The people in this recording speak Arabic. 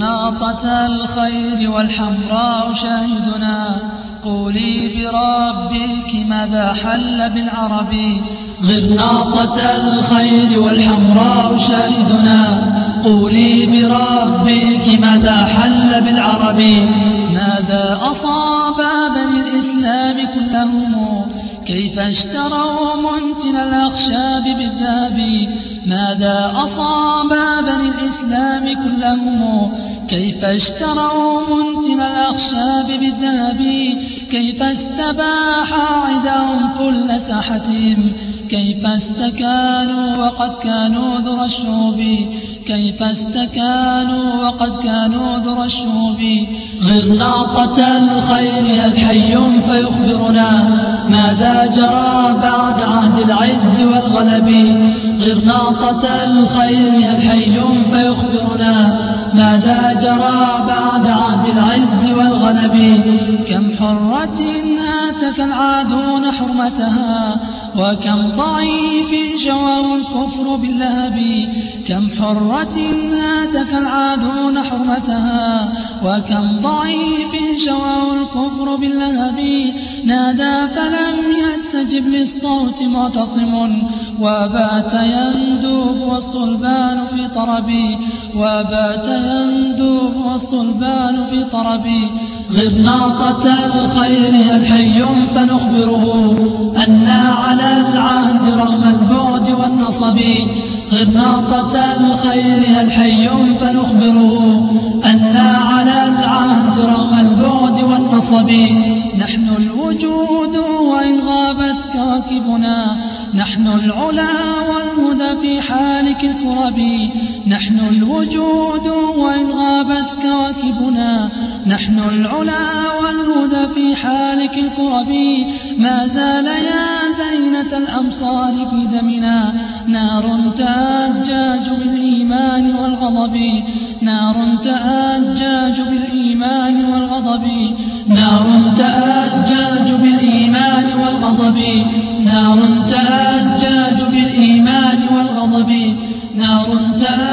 غرناطة الخير والحمراء شاهدنا. قولي بربك ماذا حل بالعرب؟ غرناطة الخير والحمراء شاهدنا. قولي بربك ماذا حل بالعرب؟ ماذا أصاب بني الإسلام كلهم؟ كيف اشتروا منتن الأخشاب بالذهب؟ ماذا أصاب بني الإسلام كلهم. كيف اشتروا منتن الأخشاب بالذهب؟ كيف استباح عداهم كل ساحة؟ كيف استكانوا وقد كانوا ذر الشوب كيف استكانوا وقد كانوا ذر الشوب غرناطة الخير الحي فيخبرنا؟ ماذا جرى بعد عهد العز والغلب؟ غرناطة الخير الحي فيخبرنا ماذا جرى بعد عهد العز والغلب كم حرة هاتك العادون حرمتها؟ وكم ضعيف جواه الكفر باللهب؟ كم حرة هاتك العادون حرمتها؟ وكم ضعيف الكفر باللهب. نادى فلم يستجب للصوت معتصم. وبات يندوب والصلبان في طربي وبات يندوب والصلبان في طربي غرناطة الخير الحي فنخبره أنا على العهد رغم البعد والنصب. غرناطة الخير الحي فنخبره والنصب نحن الوجود وإن غابت كواكبنا. نحن العلا والهدى في حالك الكرب. نحن الوجود وإن غابت كواكبنا. نحن العلا والهدى في حالك الكرب. ما زال يا زينة الأمصار في دمنا. نار تأجاج بالإيمان والغضب. نار تأجاج بالإيمان والغضب نار تأجاج بالإيمان والغضب. نار تأجاج بالإيمان والغضب. نار تأجاج